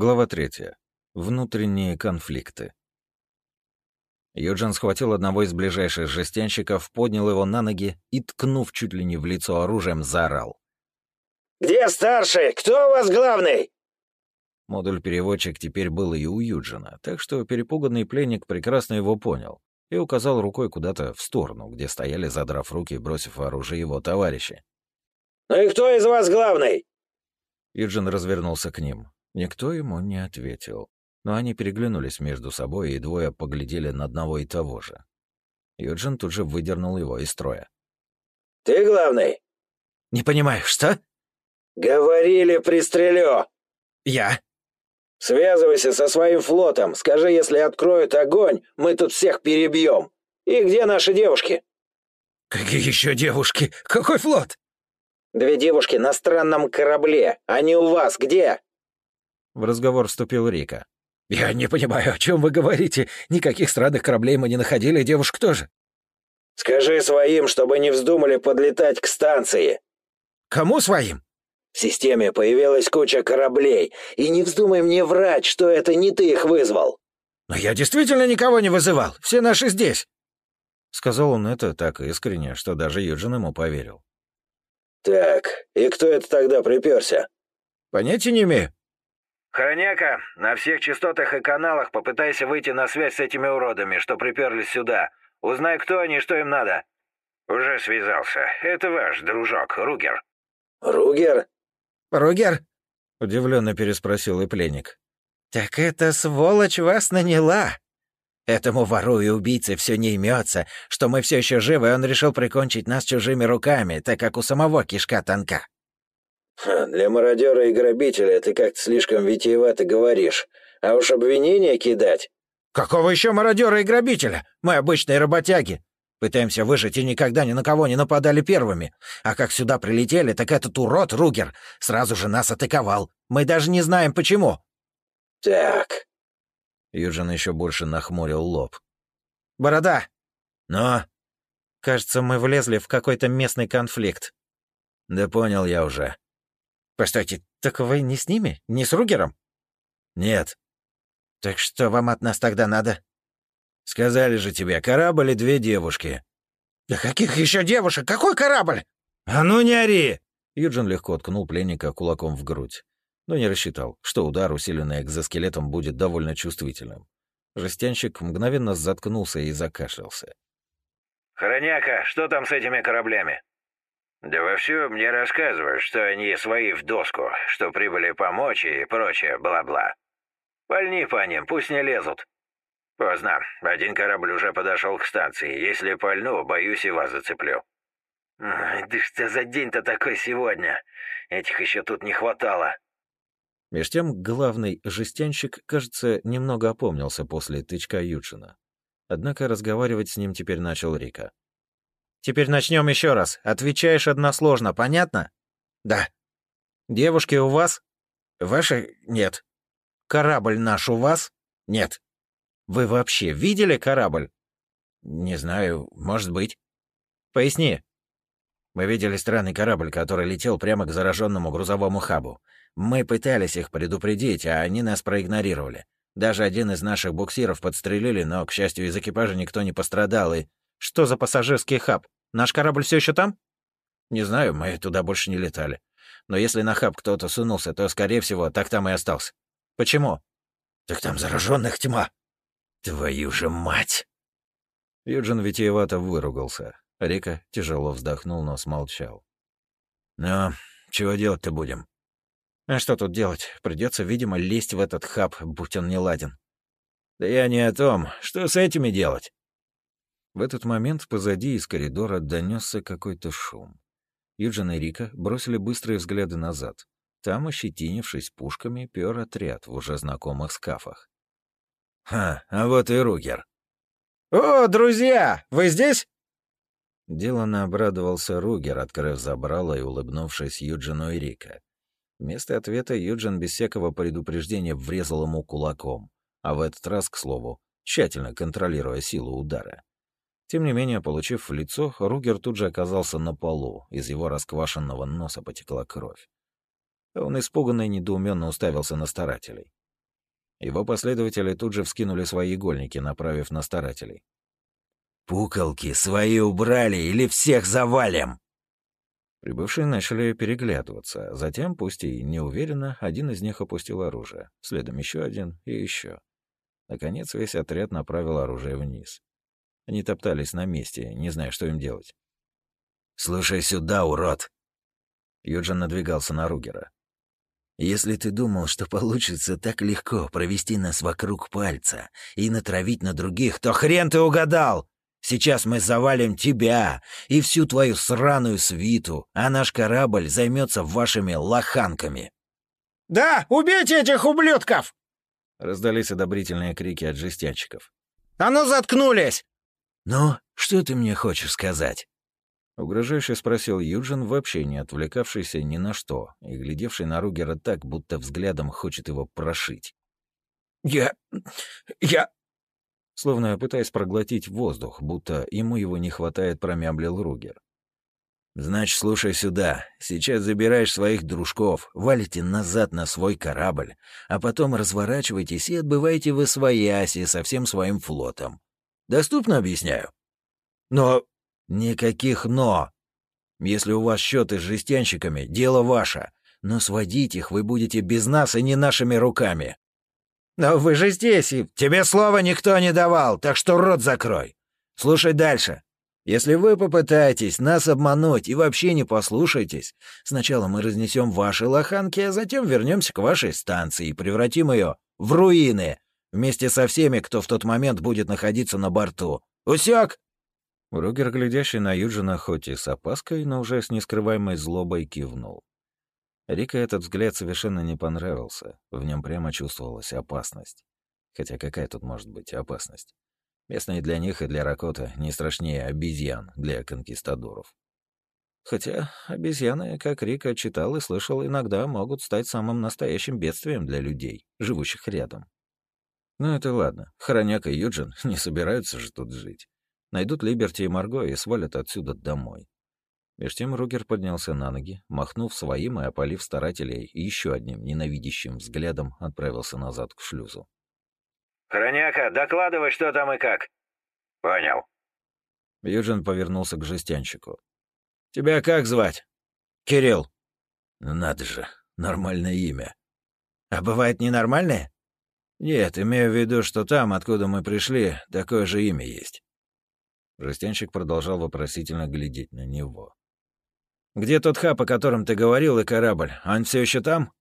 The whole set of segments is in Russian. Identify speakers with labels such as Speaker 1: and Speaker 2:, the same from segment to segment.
Speaker 1: Глава третья. Внутренние конфликты. Юджин схватил одного из ближайших жестянщиков, поднял его на ноги и, ткнув чуть ли не в лицо оружием, заорал.
Speaker 2: «Где старший? Кто у вас главный?»
Speaker 1: Модуль-переводчик теперь был и у Юджина, так что перепуганный пленник прекрасно его понял и указал рукой куда-то в сторону, где стояли, задрав руки и бросив оружие его товарищи.
Speaker 2: «Ну и кто из вас главный?»
Speaker 1: Юджин развернулся к ним. Никто ему не ответил, но они переглянулись между собой, и двое поглядели на одного и того же. Юджин тут же выдернул его из строя.
Speaker 2: «Ты главный?»
Speaker 1: «Не понимаю, что?»
Speaker 2: «Говорили, пристрелю!»
Speaker 1: «Я?»
Speaker 2: «Связывайся со своим флотом. Скажи, если откроют огонь, мы тут всех перебьем. И где наши девушки?»
Speaker 1: «Какие еще девушки? Какой флот?»
Speaker 2: «Две девушки на странном корабле. Они у вас где?»
Speaker 1: В разговор вступил Рика. «Я не понимаю, о чем вы говорите. Никаких странных кораблей мы не находили, девушек тоже».
Speaker 2: «Скажи своим, чтобы не вздумали подлетать к станции».
Speaker 1: «Кому своим?»
Speaker 2: «В системе появилась куча кораблей, и не вздумай мне врать, что это не ты их вызвал».
Speaker 1: «Но я действительно никого не вызывал. Все наши здесь». Сказал он это так искренне, что даже Юджин ему поверил.
Speaker 2: «Так, и кто это тогда приперся?»
Speaker 1: «Понятия не имею».
Speaker 2: «Хроняка, на всех частотах и каналах попытайся выйти на связь с этими уродами, что приперлись сюда. Узнай, кто они и что им надо». «Уже связался. Это ваш дружок, Ругер». «Ругер?»
Speaker 1: «Ругер?» — удивленно переспросил и пленник. «Так эта сволочь вас наняла. Этому вору и убийце все не имется, что мы все еще живы, и он решил прикончить нас чужими руками, так как у самого кишка тонка».
Speaker 2: «Для мародера и грабителя ты как-то слишком витиевато говоришь. А уж обвинения кидать...»
Speaker 1: «Какого еще мародера и грабителя? Мы обычные работяги. Пытаемся выжить и никогда ни на кого не нападали первыми. А как сюда прилетели, так этот урод Ругер сразу же нас атаковал. Мы даже не знаем, почему».
Speaker 2: «Так...»
Speaker 1: Юджин еще больше нахмурил лоб. «Борода!» «Но...» «Кажется, мы влезли в какой-то местный конфликт». «Да понял я уже». «Постойте, так вы не с ними? Не с Ругером?» «Нет». «Так что вам от нас тогда надо?» «Сказали же тебе, корабль и две девушки». «Да каких еще девушек? Какой корабль?» «А ну не ори!» Юджин легко ткнул пленника кулаком в грудь, но не рассчитал, что удар, усиленный экзоскелетом, будет довольно чувствительным. Жестянщик мгновенно заткнулся и закашлялся.
Speaker 2: «Хроняка, что там с этими кораблями?» «Да во всем мне рассказывают, что они свои в доску, что прибыли помочь и прочее, бла-бла. Пальни по ним, пусть не лезут». «Поздно. Один корабль уже подошел к станции. Если пальну, боюсь, и вас зацеплю». Ай, «Да что за день-то такой сегодня? Этих еще тут не хватало».
Speaker 1: Меж тем главный жестянщик, кажется, немного опомнился после тычка Юджина. Однако разговаривать с ним теперь начал Рика. «Теперь начнем еще раз. Отвечаешь односложно, понятно?» «Да». «Девушки у вас?» «Ваши? Нет». «Корабль наш у вас?» «Нет». Вы вообще видели корабль? Не знаю, может быть. Поясни. Мы видели странный корабль, который летел прямо к зараженному грузовому хабу. Мы пытались их предупредить, а они нас проигнорировали. Даже один из наших буксиров подстрелили, но, к счастью, из экипажа никто не пострадал и... Что за пассажирский хаб? Наш корабль все еще там? Не знаю, мы туда больше не летали. Но если на хаб кто-то сунулся, то, скорее всего, так там и остался. Почему? Так там зараженных тьма. «Твою же мать!» Юджин витиевато выругался. Рика тяжело вздохнул, но смолчал. «Ну, чего делать-то будем?» «А что тут делать? Придется, видимо, лезть в этот хаб, будь он не ладен». «Да я не о том. Что с этими делать?» В этот момент позади из коридора донесся какой-то шум. Юджин и Рика бросили быстрые взгляды назад. Там, ощетинившись пушками, пёр отряд в уже знакомых скафах. «Ха, а вот и Ругер». «О, друзья, вы здесь?» Делано обрадовался Ругер, открыв забрало и улыбнувшись Юджину и Рика. Вместо ответа Юджин без всякого предупреждения врезал ему кулаком, а в этот раз, к слову, тщательно контролируя силу удара. Тем не менее, получив в лицо, Ругер тут же оказался на полу, из его расквашенного носа потекла кровь. Он испуганно и недоуменно уставился на старателей. Его последователи тут же вскинули свои игольники, направив на старателей.
Speaker 3: «Пуколки свои убрали или всех завалим!»
Speaker 1: Прибывшие начали переглядываться. Затем, пусть и неуверенно, один из них опустил оружие. Следом еще один и еще. Наконец, весь отряд направил оружие вниз. Они топтались на месте, не зная, что им делать.
Speaker 3: «Слушай сюда, урод!»
Speaker 1: Юджин надвигался на Ругера.
Speaker 3: «Если ты думал, что получится так легко провести нас вокруг пальца и натравить на других, то хрен ты угадал! Сейчас мы завалим тебя и всю твою сраную свиту, а наш корабль займется вашими лоханками».
Speaker 4: «Да, убейте этих ублюдков!»
Speaker 1: Раздались одобрительные крики от жестянщиков.
Speaker 4: «А ну заткнулись!»
Speaker 3: «Ну, что ты мне хочешь сказать?»
Speaker 1: Угрожающе спросил Юджин, вообще не отвлекавшийся ни на что, и глядевший на Ругера так, будто взглядом хочет его прошить.
Speaker 4: «Я... я...
Speaker 1: Словно пытаясь проглотить воздух, будто ему его не хватает, промямлил Ругер.
Speaker 3: «Значит, слушай сюда. Сейчас забираешь своих дружков, валите назад на свой корабль, а потом разворачивайтесь и отбывайте в Освояси со всем своим флотом. Доступно объясняю?»
Speaker 4: «Но...»
Speaker 3: «Никаких «но». Если у вас счеты с жестянщиками, дело ваше. Но сводить их вы будете без нас и не нашими руками.
Speaker 4: «Но вы же здесь, и...»
Speaker 3: «Тебе слова никто не давал, так что рот закрой. Слушай дальше. Если вы попытаетесь нас обмануть и вообще не послушаетесь, сначала мы разнесем ваши лоханки, а затем вернемся к вашей станции и превратим ее в руины, вместе со всеми, кто в тот момент будет находиться на борту. Усек?»
Speaker 1: Ругер, глядящий на Юджина, хоть и с опаской, но уже с нескрываемой злобой, кивнул. Рика этот взгляд совершенно не понравился. В нем прямо чувствовалась опасность. Хотя какая тут может быть опасность? Местные для них и для Ракота не страшнее обезьян для конкистадоров. Хотя обезьяны, как Рика читал и слышал, иногда могут стать самым настоящим бедствием для людей, живущих рядом. Ну это ладно, Хороняк и Юджин не собираются же тут жить. Найдут Либерти и Марго и свалят отсюда домой. Меж тем Ругер поднялся на ноги, махнув своим и опалив старателей еще одним ненавидящим взглядом, отправился назад к шлюзу.
Speaker 2: «Хроняка, докладывай, что там и как». «Понял».
Speaker 1: Юджин повернулся к жестянщику.
Speaker 3: «Тебя как звать?» «Кирилл». «Ну надо же, нормальное имя». «А бывает ненормальное?» «Нет, имею в виду, что там, откуда мы пришли, такое же имя есть».
Speaker 1: Жестянщик продолжал вопросительно глядеть на него.
Speaker 3: Где тот хаб, о котором ты говорил, и корабль? Он все еще там?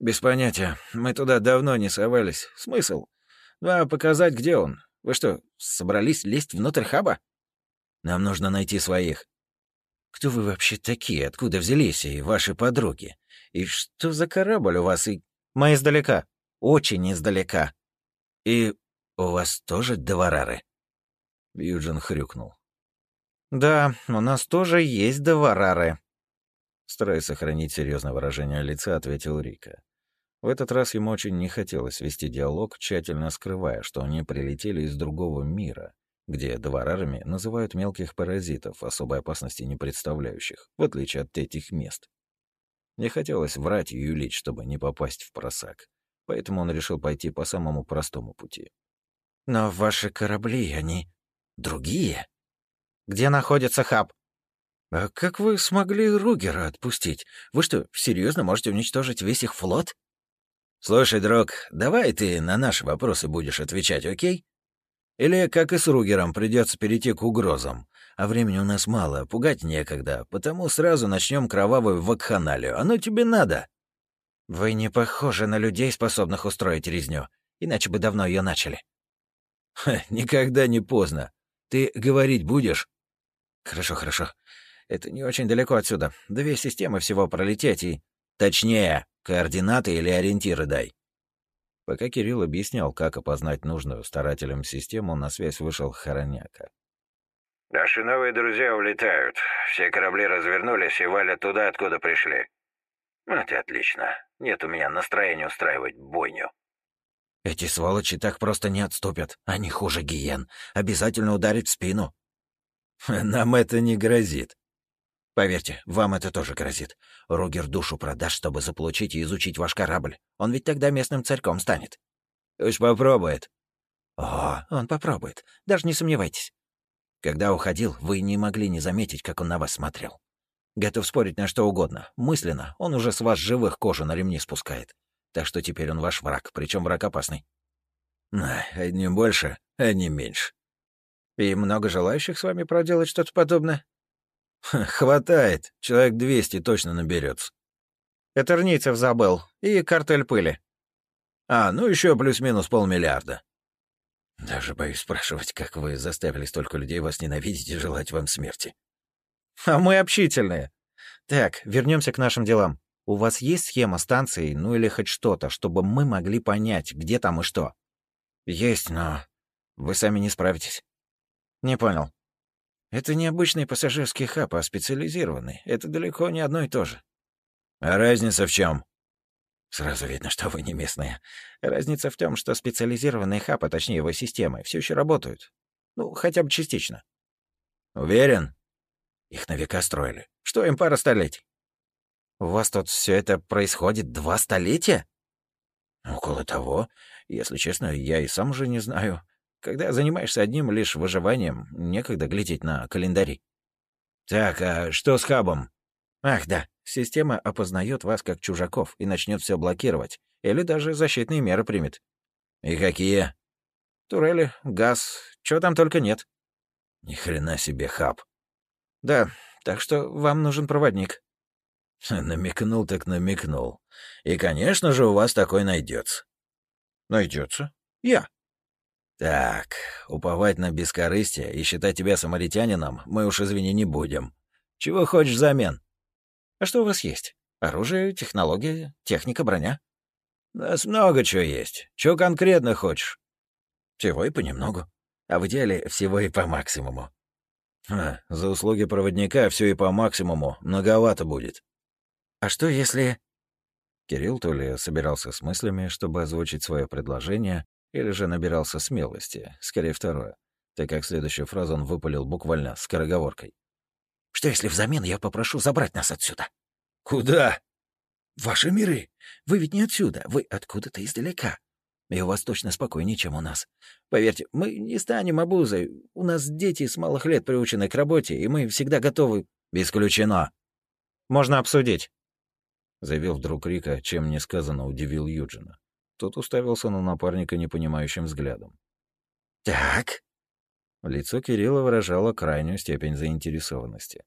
Speaker 4: Без понятия. Мы туда давно не совались. Смысл? Да, показать, где он. Вы что, собрались лезть внутрь хаба?
Speaker 3: Нам нужно найти своих. Кто вы вообще такие? Откуда взялись и ваши подруги? И что за корабль у вас и...
Speaker 4: Мы издалека. Очень издалека.
Speaker 3: И у вас тоже доварары?
Speaker 1: Юджин хрюкнул.
Speaker 4: «Да, у нас тоже есть доварары», —
Speaker 1: стараясь сохранить серьезное выражение лица, ответил Рика. В этот раз ему очень не хотелось вести диалог, тщательно скрывая, что они прилетели из другого мира, где доварарами называют мелких паразитов, особой опасности не представляющих, в отличие от этих мест. Не хотелось врать и юлить, чтобы не попасть в просак, поэтому он решил пойти по самому простому пути.
Speaker 4: «Но ваши корабли, они другие?» Где находится хаб?»
Speaker 3: «А как вы смогли Ругера отпустить? Вы что, серьезно можете уничтожить весь их флот?» «Слушай, друг, давай ты на наши вопросы будешь отвечать, окей? Или, как и с Ругером, придется перейти к угрозам. А времени у нас мало, пугать некогда, потому сразу начнем кровавую вакханалию. Оно тебе надо».
Speaker 4: «Вы не похожи на людей, способных устроить резню, иначе бы давно ее начали».
Speaker 3: Ха, «Никогда не поздно. Ты говорить будешь?»
Speaker 4: «Хорошо, хорошо. Это не очень далеко отсюда. Две системы всего пролететь и...»
Speaker 3: «Точнее, координаты или ориентиры дай».
Speaker 1: Пока Кирилл объяснял, как опознать нужную старателям систему, на связь вышел Хороняка.
Speaker 2: «Наши новые друзья улетают. Все корабли развернулись и валят туда, откуда пришли. Это отлично. Нет у меня настроения устраивать бойню».
Speaker 3: «Эти сволочи так просто не отступят. Они хуже гиен. Обязательно ударить в спину». «Нам это не грозит». «Поверьте, вам это тоже грозит. Ругер душу продаст, чтобы заполучить и изучить ваш корабль. Он ведь тогда местным царьком станет». Пусть попробует».
Speaker 4: «О, он попробует, даже не сомневайтесь. Когда уходил, вы не могли не заметить, как он на вас смотрел. Готов спорить на что угодно. Мысленно он уже с вас живых кожу на ремни спускает. Так что теперь он ваш враг, причем враг опасный.
Speaker 3: Одни больше, одни меньше.
Speaker 4: И много желающих с вами проделать что-то подобное?
Speaker 3: Хватает. Человек 200 точно наберется.
Speaker 4: Этернийцев забыл. И картель пыли.
Speaker 3: А, ну еще плюс-минус полмиллиарда.
Speaker 4: Даже боюсь спрашивать, как вы заставили столько людей вас ненавидеть и желать вам смерти.
Speaker 1: А мы общительные. Так, вернемся к нашим делам. У вас есть схема станции, ну или хоть что-то, чтобы мы могли понять, где там и что?
Speaker 4: Есть, но вы сами не справитесь.
Speaker 1: Не понял.
Speaker 4: Это не обычный пассажирский хаб, а специализированный. Это далеко не одно и то же.
Speaker 3: А разница в чем?
Speaker 4: Сразу видно, что вы не местные. Разница в том, что специализированные хабы, точнее его системы, все еще работают. Ну, хотя бы частично.
Speaker 3: Уверен?
Speaker 4: Их на века строили. Что им пара столетий? У вас тут все это происходит два столетия? Около того. Если честно, я и сам уже не знаю. Когда занимаешься одним лишь выживанием, некогда глядеть на календари.
Speaker 3: Так, а что с хабом?
Speaker 4: Ах, да. Система опознает вас как чужаков и начнет все блокировать. Или даже защитные меры примет.
Speaker 3: И какие?
Speaker 4: Турели, газ, чего там только нет.
Speaker 3: Ни хрена себе хаб.
Speaker 4: Да, так что вам нужен проводник.
Speaker 3: Намекнул так намекнул. И, конечно же, у вас такой найдется.
Speaker 4: Найдется? Я.
Speaker 3: Так, уповать на бескорыстие и считать тебя самаритянином мы уж, извини, не будем. Чего хочешь взамен?
Speaker 4: А что у вас есть? Оружие, технология, техника, броня?
Speaker 3: У нас много чего есть. Чего конкретно хочешь?
Speaker 4: Всего и понемногу. А в идеале всего и по максимуму.
Speaker 3: А, за услуги проводника все и по максимуму. Многовато будет.
Speaker 4: А что если...
Speaker 1: Кирилл то ли собирался с мыслями, чтобы озвучить свое предложение, или же набирался смелости, скорее второе, так как следующую фразу он выпалил буквально скороговоркой.
Speaker 4: Что если взамен я попрошу забрать нас отсюда?
Speaker 3: Куда?
Speaker 4: Ваши миры. Вы ведь не отсюда, вы откуда-то издалека. И у вас точно спокойнее, чем у нас. Поверьте, мы не станем обузой. У нас дети с малых лет приучены к работе, и мы всегда готовы.
Speaker 3: Исключено.
Speaker 1: Можно обсудить. Заявил вдруг Рика, чем несказанно удивил Юджина. Тот уставился на напарника непонимающим взглядом.
Speaker 4: «Так?»
Speaker 1: Лицо Кирилла выражало крайнюю степень заинтересованности.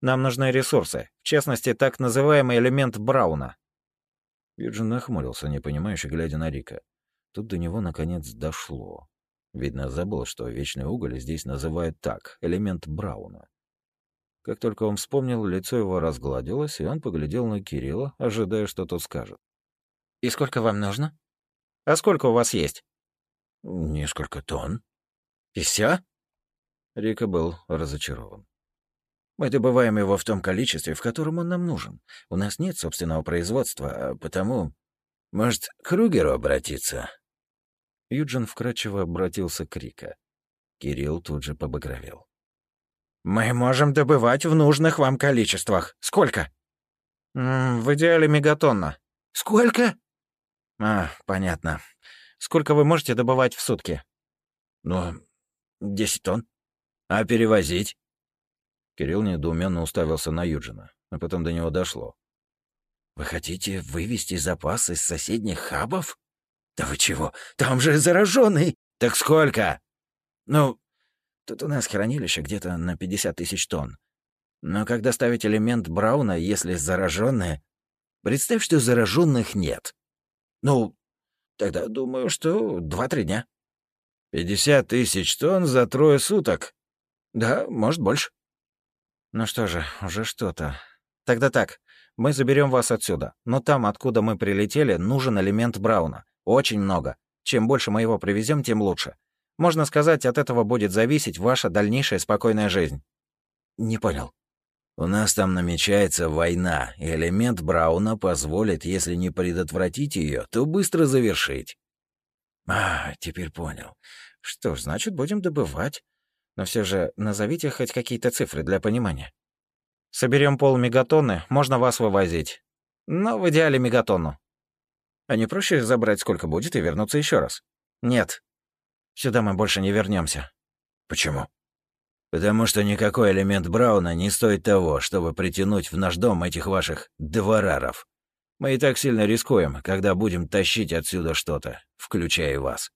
Speaker 1: «Нам нужны ресурсы, в частности, так называемый элемент Брауна». Юджин нахмурился, непонимающе глядя на Рика. Тут до него, наконец, дошло. Видно, забыл, что вечный уголь здесь называют так — элемент Брауна. Как только он вспомнил, лицо его разгладилось, и он поглядел на Кирилла, ожидая, что тот скажет.
Speaker 4: «И сколько вам нужно?»
Speaker 1: «А сколько у вас есть?»
Speaker 4: «Несколько тонн». «И все?
Speaker 1: Рика был разочарован.
Speaker 4: «Мы добываем его в том количестве, в котором он нам нужен. У нас нет собственного производства, а потому...»
Speaker 3: «Может, к Ругеру обратиться?»
Speaker 1: Юджин вкратчиво обратился к Рика. Кирилл тут же побагровел.
Speaker 4: «Мы можем добывать в нужных вам количествах. Сколько?»
Speaker 1: М -м, «В идеале мегатонна».
Speaker 4: «Сколько?»
Speaker 1: «А, понятно. Сколько вы можете добывать в сутки?»
Speaker 4: «Ну, десять тонн».
Speaker 3: «А перевозить?»
Speaker 1: Кирилл недоуменно уставился на Юджина, а потом до него дошло.
Speaker 4: «Вы хотите вывести запас из соседних хабов? Да вы чего? Там же зараженный.
Speaker 3: Так сколько?»
Speaker 4: «Ну, тут у нас хранилище где-то на 50 тысяч тонн. Но когда ставить элемент Брауна, если зараженные... Представь, что зараженных нет. Ну, тогда думаю, что два-три дня».
Speaker 3: «Пятьдесят тысяч тонн за трое суток?»
Speaker 4: «Да, может, больше».
Speaker 1: «Ну что же, уже что-то. Тогда так, мы заберем вас отсюда, но там, откуда мы прилетели, нужен элемент Брауна. Очень много. Чем больше мы его привезем, тем лучше. Можно сказать, от этого будет зависеть ваша дальнейшая спокойная жизнь».
Speaker 4: «Не понял».
Speaker 3: «У нас там намечается война, и элемент Брауна позволит, если не предотвратить ее, то быстро завершить».
Speaker 4: «А, теперь понял. Что ж, значит, будем добывать. Но все же назовите хоть какие-то цифры для понимания».
Speaker 1: Соберем полмегатонны, можно вас вывозить. Но в идеале мегатонну.
Speaker 4: А не проще забрать сколько будет и вернуться еще раз? Нет. Сюда мы больше не вернемся.
Speaker 3: Почему? Потому что никакой элемент Брауна не стоит того, чтобы притянуть в наш дом этих ваших двораров. Мы и так сильно рискуем, когда будем тащить отсюда что-то, включая вас.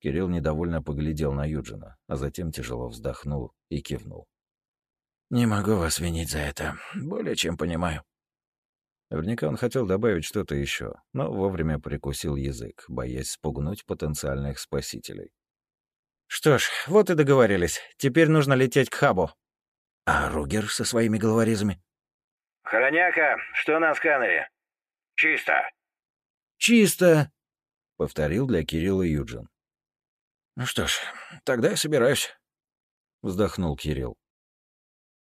Speaker 1: Кирилл недовольно поглядел на Юджина, а затем тяжело вздохнул и кивнул.
Speaker 3: «Не могу вас винить за это. Более чем понимаю».
Speaker 1: Наверняка он хотел добавить что-то еще, но вовремя прикусил язык, боясь спугнуть потенциальных спасителей.
Speaker 4: «Что ж, вот и договорились. Теперь нужно лететь к хабу».
Speaker 3: «А Ругер со своими головорезами?»
Speaker 2: «Хроняка, что на сканере?» «Чисто».
Speaker 3: «Чисто», —
Speaker 1: повторил для Кирилла Юджин.
Speaker 3: «Ну что ж, тогда я собираюсь», —
Speaker 1: вздохнул Кирилл.